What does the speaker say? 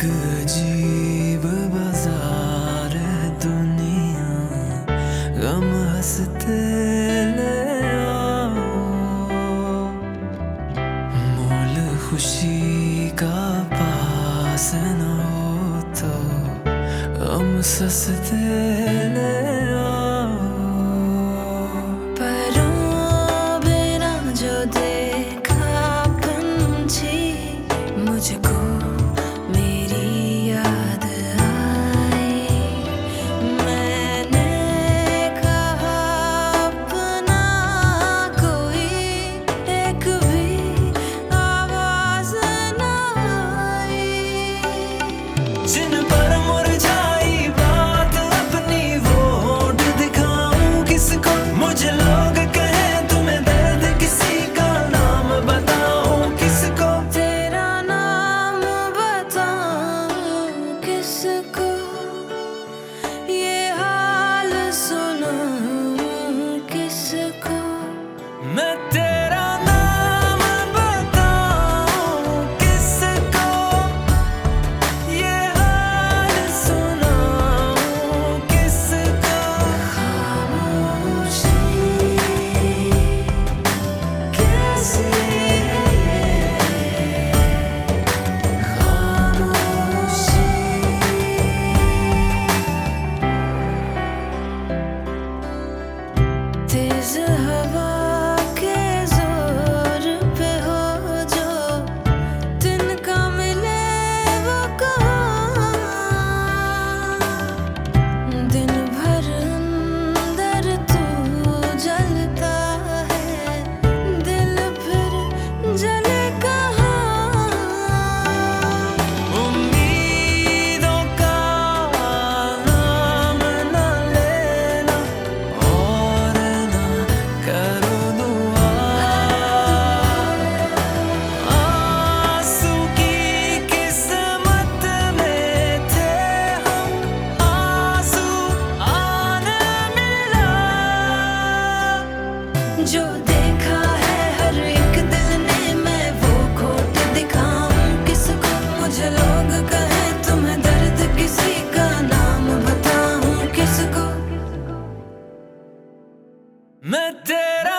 एक अजीब बाज़ार दुनिया। गम हँसते ले आओ। मोल खुशी का पास न हो तो हम सस्ते ले in the जो देखा है हर एक दिल ने, मैं वो खोट किसको लोग तुम्हें दर्द किसी का नाम किसको? मैं तेरा